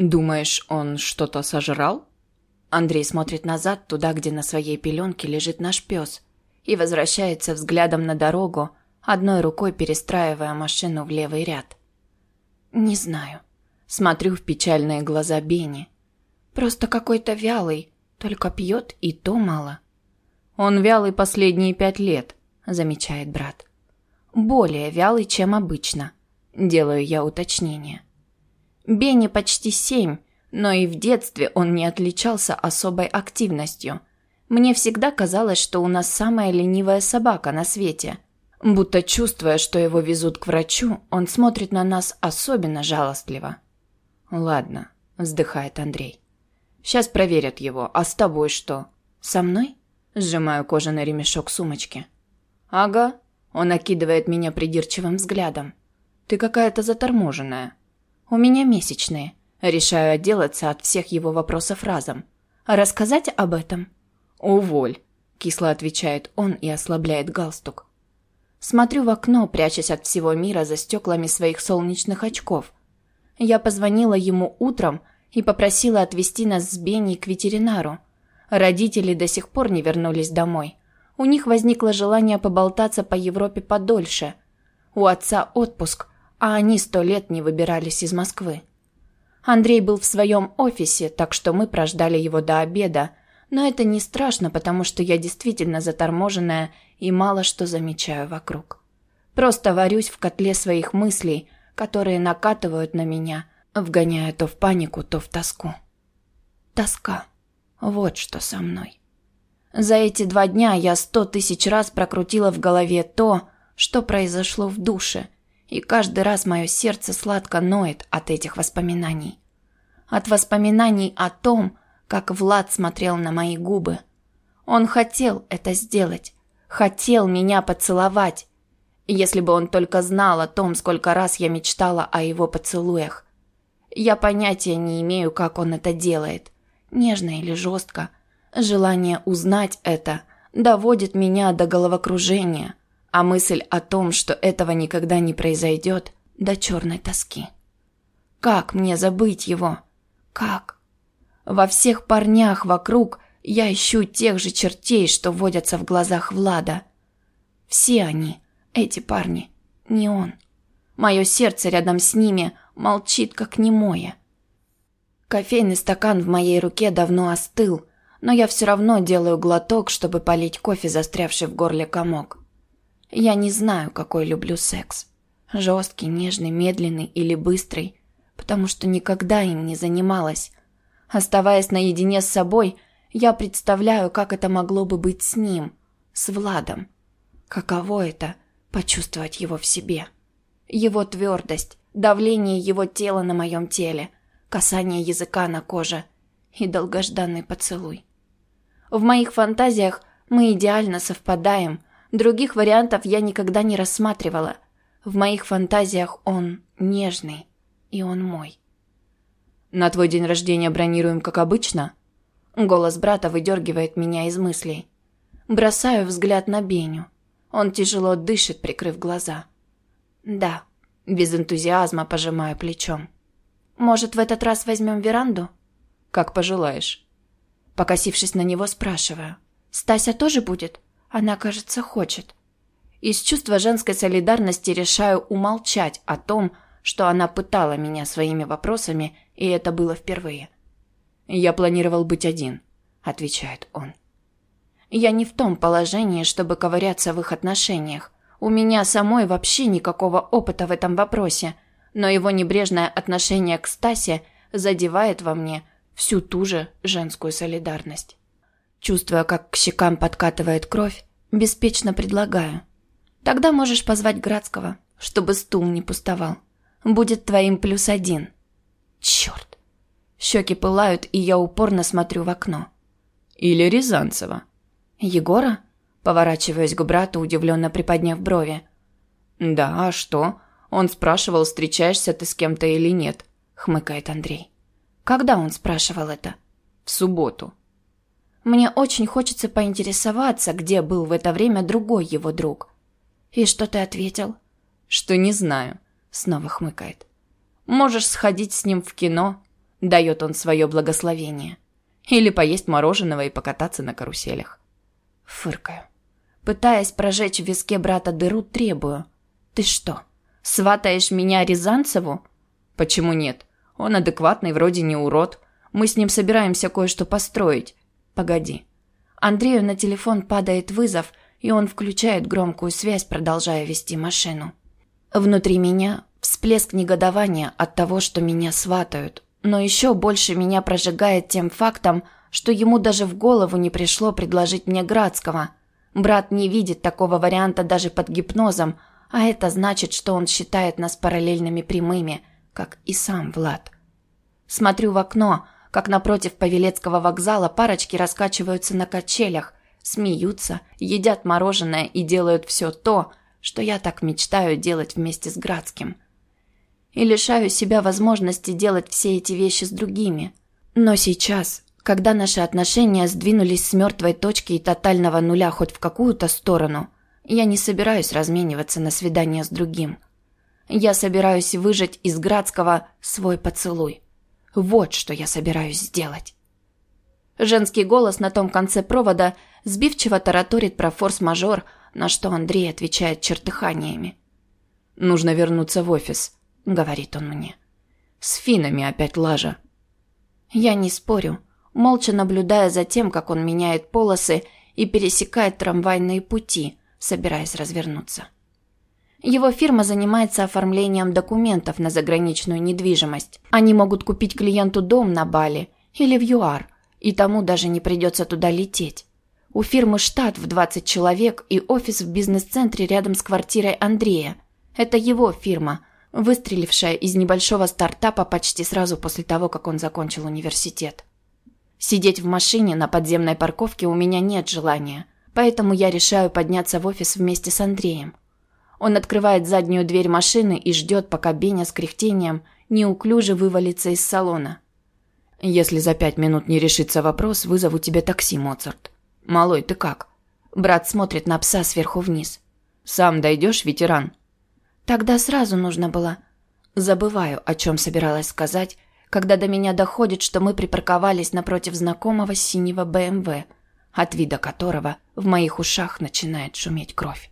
«Думаешь, он что-то сожрал?» Андрей смотрит назад, туда, где на своей пеленке лежит наш пес, и возвращается взглядом на дорогу, одной рукой перестраивая машину в левый ряд. «Не знаю». Смотрю в печальные глаза Бени. «Просто какой-то вялый, только пьет и то мало». «Он вялый последние пять лет», – замечает брат. «Более вялый, чем обычно», – делаю я уточнение. Бенни почти семь, но и в детстве он не отличался особой активностью. Мне всегда казалось, что у нас самая ленивая собака на свете. Будто чувствуя, что его везут к врачу, он смотрит на нас особенно жалостливо. «Ладно», – вздыхает Андрей. «Сейчас проверят его. А с тобой что?» «Со мной?» – сжимаю кожаный ремешок сумочки. «Ага», – он окидывает меня придирчивым взглядом. «Ты какая-то заторможенная». У меня месячные. Решаю отделаться от всех его вопросов разом. Рассказать об этом? Уволь, кисло отвечает он и ослабляет галстук. Смотрю в окно, прячась от всего мира за стеклами своих солнечных очков. Я позвонила ему утром и попросила отвезти нас с Бенни к ветеринару. Родители до сих пор не вернулись домой. У них возникло желание поболтаться по Европе подольше. У отца отпуск, а они сто лет не выбирались из Москвы. Андрей был в своем офисе, так что мы прождали его до обеда, но это не страшно, потому что я действительно заторможенная и мало что замечаю вокруг. Просто варюсь в котле своих мыслей, которые накатывают на меня, вгоняя то в панику, то в тоску. Тоска. Вот что со мной. За эти два дня я сто тысяч раз прокрутила в голове то, что произошло в душе – и каждый раз мое сердце сладко ноет от этих воспоминаний. От воспоминаний о том, как Влад смотрел на мои губы. Он хотел это сделать, хотел меня поцеловать. Если бы он только знал о том, сколько раз я мечтала о его поцелуях. Я понятия не имею, как он это делает, нежно или жестко. Желание узнать это доводит меня до головокружения – а мысль о том, что этого никогда не произойдет, до черной тоски. Как мне забыть его? Как? Во всех парнях вокруг я ищу тех же чертей, что водятся в глазах Влада. Все они, эти парни, не он. Мое сердце рядом с ними молчит, как немое. Кофейный стакан в моей руке давно остыл, но я все равно делаю глоток, чтобы полить кофе, застрявший в горле комок. Я не знаю, какой люблю секс. Жесткий, нежный, медленный или быстрый, потому что никогда им не занималась. Оставаясь наедине с собой, я представляю, как это могло бы быть с ним, с Владом. Каково это – почувствовать его в себе. Его твердость, давление его тела на моем теле, касание языка на коже и долгожданный поцелуй. В моих фантазиях мы идеально совпадаем – Других вариантов я никогда не рассматривала. В моих фантазиях он нежный, и он мой. «На твой день рождения бронируем, как обычно?» Голос брата выдергивает меня из мыслей. Бросаю взгляд на Беню. Он тяжело дышит, прикрыв глаза. «Да», без энтузиазма пожимаю плечом. «Может, в этот раз возьмем веранду?» «Как пожелаешь». Покосившись на него, спрашиваю. «Стася тоже будет?» Она, кажется, хочет. Из чувства женской солидарности решаю умолчать о том, что она пытала меня своими вопросами, и это было впервые. «Я планировал быть один», — отвечает он. «Я не в том положении, чтобы ковыряться в их отношениях. У меня самой вообще никакого опыта в этом вопросе, но его небрежное отношение к Стасе задевает во мне всю ту же женскую солидарность». Чувствуя, как к щекам подкатывает кровь, беспечно предлагаю. Тогда можешь позвать Градского, чтобы стул не пустовал. Будет твоим плюс один. Черт. Щеки пылают, и я упорно смотрю в окно. Или Рязанцева. Егора? Поворачиваюсь к брату, удивленно приподняв брови. Да, а что? Он спрашивал, встречаешься ты с кем-то или нет, хмыкает Андрей. Когда он спрашивал это? В субботу. Мне очень хочется поинтересоваться, где был в это время другой его друг. И что ты ответил? Что не знаю, снова хмыкает. Можешь сходить с ним в кино. Дает он свое благословение. Или поесть мороженого и покататься на каруселях. Фыркаю. Пытаясь прожечь в виске брата дыру, требую. «Ты что, сватаешь меня Рязанцеву?» «Почему нет? Он адекватный, вроде не урод. Мы с ним собираемся кое-что построить. Погоди». Андрею на телефон падает вызов, и он включает громкую связь, продолжая вести машину. Внутри меня всплеск негодования от того, что меня сватают, но еще больше меня прожигает тем фактом, что ему даже в голову не пришло предложить мне Градского. Брат не видит такого варианта даже под гипнозом, а это значит, что он считает нас параллельными прямыми, как и сам Влад. Смотрю в окно, как напротив Павелецкого вокзала парочки раскачиваются на качелях, смеются, едят мороженое и делают все то, что я так мечтаю делать вместе с Градским. И лишаю себя возможности делать все эти вещи с другими. Но сейчас, когда наши отношения сдвинулись с мертвой точки и тотального нуля хоть в какую-то сторону, я не собираюсь размениваться на свидание с другим. Я собираюсь выжать из Градского свой поцелуй. Вот что я собираюсь сделать. Женский голос на том конце провода сбивчиво тараторит про форс-мажор, на что Андрей отвечает чертыханиями. «Нужно вернуться в офис», — говорит он мне. «С финами опять лажа». Я не спорю, молча наблюдая за тем, как он меняет полосы и пересекает трамвайные пути, собираясь развернуться. Его фирма занимается оформлением документов на заграничную недвижимость. Они могут купить клиенту дом на Бали или в ЮАР, и тому даже не придется туда лететь. У фирмы штат в 20 человек и офис в бизнес-центре рядом с квартирой Андрея. Это его фирма, выстрелившая из небольшого стартапа почти сразу после того, как он закончил университет. Сидеть в машине на подземной парковке у меня нет желания, поэтому я решаю подняться в офис вместе с Андреем. Он открывает заднюю дверь машины и ждет, пока Беня с кряхтением неуклюже вывалится из салона. «Если за пять минут не решится вопрос, вызову тебе такси, Моцарт». «Малой, ты как?» Брат смотрит на пса сверху вниз. «Сам дойдешь, ветеран?» «Тогда сразу нужно было...» Забываю, о чем собиралась сказать, когда до меня доходит, что мы припарковались напротив знакомого синего БМВ, от вида которого в моих ушах начинает шуметь кровь.